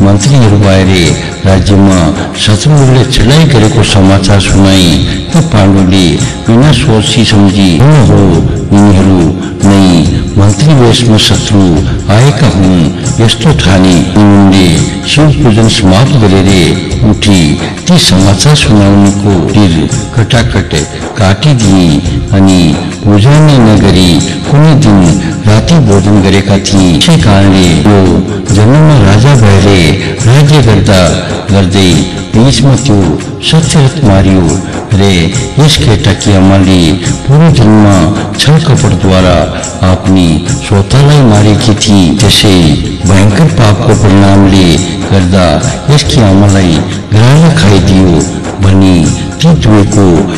منتری راج میں سچمے چڑھائی کر سماچار سنائی تو پانڈولی بنا سوچی سمجھی ہو نئی منتری ویش میں شترو آیا ہوں یو ٹھانی شیو پوجن سماپت کرے اٹھی تی سماچار سنا کو کٹاکٹ کاٹی دی پور جپارا اپنی شوطی تھیں گرہ کھائی دیں دیکھا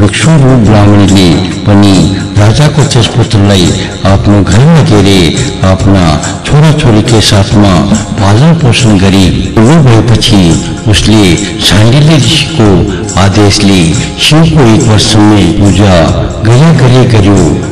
لکشم روپ براہ راجا کوس پوتر آپ گھر میں گئے اپنا چوٹا چوری کے ساتھ پالن پوشن کریو گئے اس لیے سنڈیلی آدیش لی شیو کو ایک وقت پوجا گری گری گری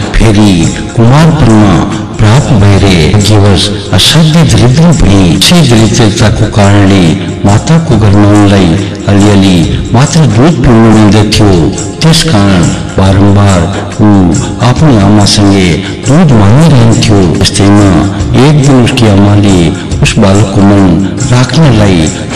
ایک دن اس بالکل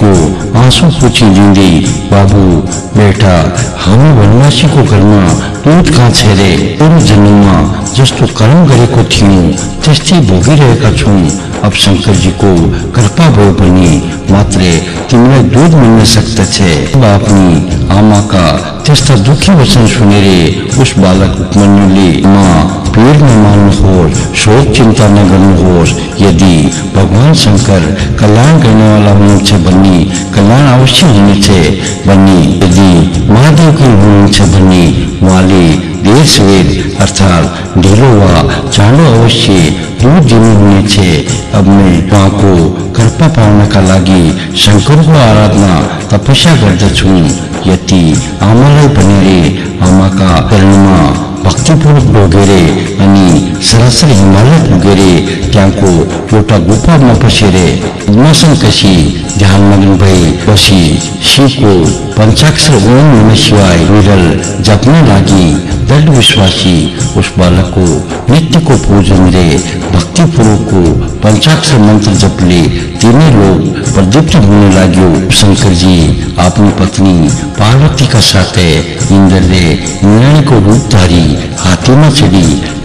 کو آنسو پوچھیں گے بابو بیٹا ہمیں ونواسی کو کرنا دودھ کہاں چھیرے اور جنمہ جس تو کرم گرے کو تھیوں تشتی بھوگی رہے کا چھوں اب شنکر جی کو کرپا بھو بنی ماترے تمہیں دودھ ملنے سکتے تھے باپ نے آما کا تشتہ دکھی بچن سنے رے مانوس شوق چنتا نہ کرنا ہوس یدی بگوان شنکر کلیا ہونا چنی کلیا ہونے سے بنی، یدی مہادی ہونی وہاں لے سویر ہل کو گیانسی شوچاکر جپنا لگی ದೃಢ ವಿಶ್ವಾಸಿ اس بالک کو نتیہ کو پوجن دے بھکتی پوروک کو پنچاکش منتر جپ لے تینوں لوگ پردیپت ہونے لگیو شنکر جی اپنی پتنی پاروتی کا ساتھ اندر نے انرانی کو روپ دھاری ہاتھی میں چڑھی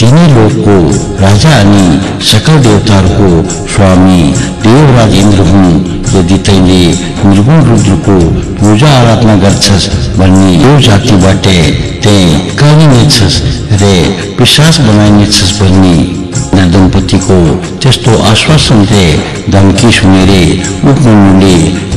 تین لوگ کو سکل دیوتا دیو راجردی تعلیم رودر کو پوجا آردنا کرچس بنی یہ جاتی بٹ کرس بناس بھنی ندمپتی کوشن ری دمکی رے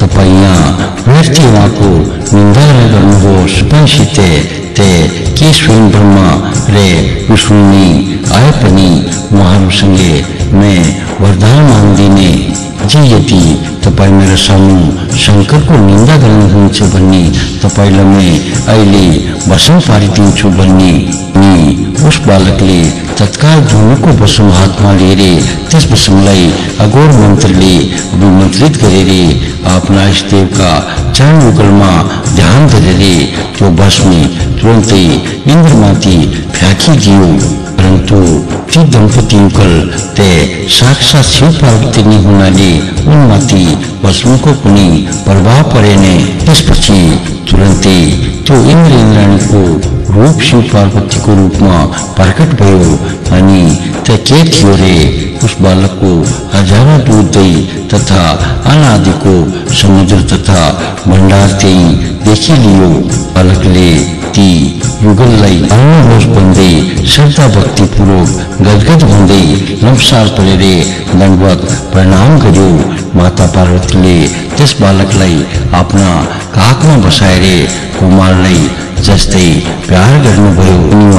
تب یہاں ویتی وہاں کو نندا نہ کروس پنشی تے تے کہ برم رے وشن آئےپنی منگے میں بردان ماندنی جی جدی تب میرا سام شنکر کو نندا گرانچ بنی تب لے بسم پاری دے اس بالکل تک جسم ہاتھ میں لے رہے اس بسم اگور منترت کرے اپنا اس در لوگ میں دھیان درے تو بس ترنت اندرماتی فیو دمپتی سات شیو پاروتی نی ہونا انسوں کو روپ شیو پاروتی کو روپ میں پرکٹ گیو کیا اس بالک کو ہزاروں پورے تا آدی کو سمندر تر مارے لو بالکل تیگلش بندے شردا بکتی پورک گدگ نمسار پڑے لگ بنا گی متا پاروتی نے اس بالکل آپ میں بس پیار کرنا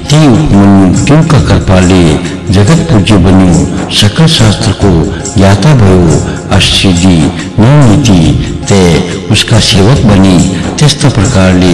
دیو منی ٹوک کرپالے جگت پوجی بنیو سکل شاستر کو یاتا بھو اشیدی نوتی تے اس کا سیوک بنی تیست پرکارلے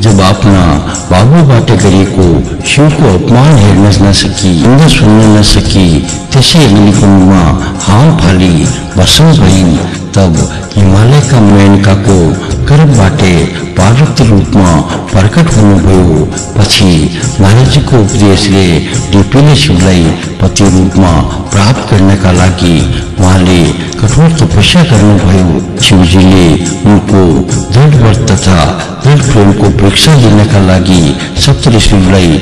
جب اپنا بابو باٹے گری کو شیو کو اپمان ہرمز نہ سکی، اندر سننے نہ سکی، تیسے نلی کنما ہاں پھالی بسم بھائی، تب ہمالے کا مین کا کو کرب باٹے پارکت روپ ماں پرکٹ ہونے بھیو پچھی مہاراج کو اپدیش لے ڈیپیلے شبلائی پتی روپ ماں پراب کرنے کا لاکی وہاں کٹھوٹ تو تپسیا کرنے بھیو شاپ شیوری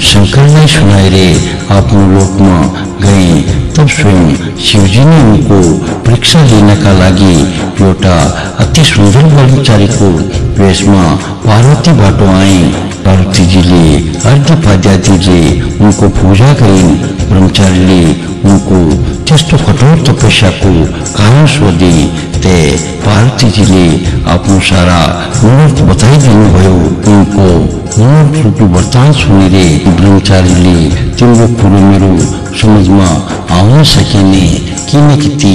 شکرے اپنا لوک میں گئے شیو جی نے ان کو لین کا اتنی سندر بلیچ میں پاروتی بات آئی కార్తీజీలే అర్ఘ్యపాద్యాతిజీ ఇంకో పూజాకరి బ్రహ్మచారిలే ఇంకో جس تو کٹور تپسیا کو کارن شوی تے پارتی جی نے اپنو سارا مہورت بتائی دینو بھیو ان کو مہورت روپی ورتان سنی رے برہمچاری نے تمرو کھلو میرو سمجھما آؤن سکینے کن کتی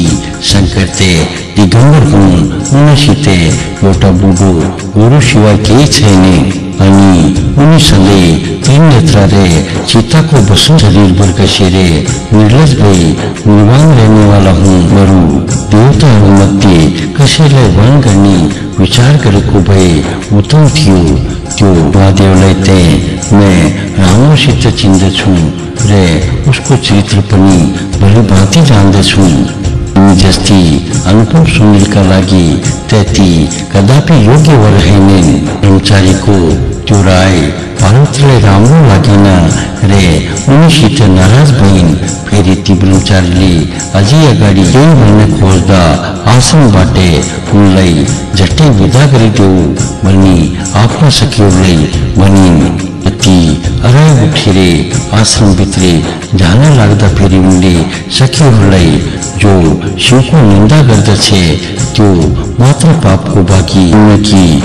شنکر تے دگمبر گن منشی تے موٹا بوڈو گرو سوائے کئی چھینے مسل کر اس کو چرتر جاندستی انگی کداپی یوگی وہ رہ جانا لگتا سکیور باقی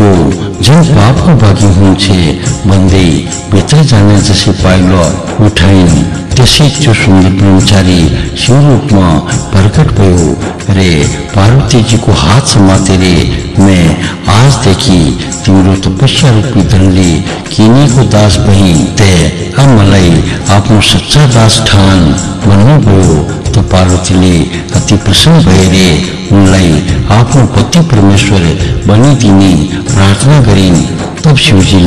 بگو بندی بت جانا جسے پہلو اٹھائیں تصے سندر برہمچاری شو روپ میں پرکٹ گیوں رے پاروتی جی کو ہاتھ سمترے می آج دیکھ تم تپسیا روپی دن کے کھانے داس بہت ملو سچا داس ٹھان بنو پاروتی نے اتنی پرسن بے اندر آپ پتیشور بنی دھنا کری، تب شیو جی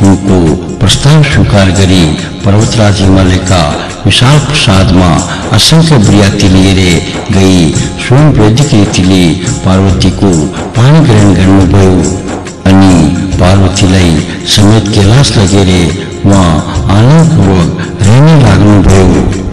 ان کو پرست سوکار کری پارتراج ہلیہ وشال پرساد اصن بریاتی لے رہے گئی سوئ ویدک ریتی کو پانی گرہن کر سمے گیلاس لگے وہاں آنند پورک یعنی لگ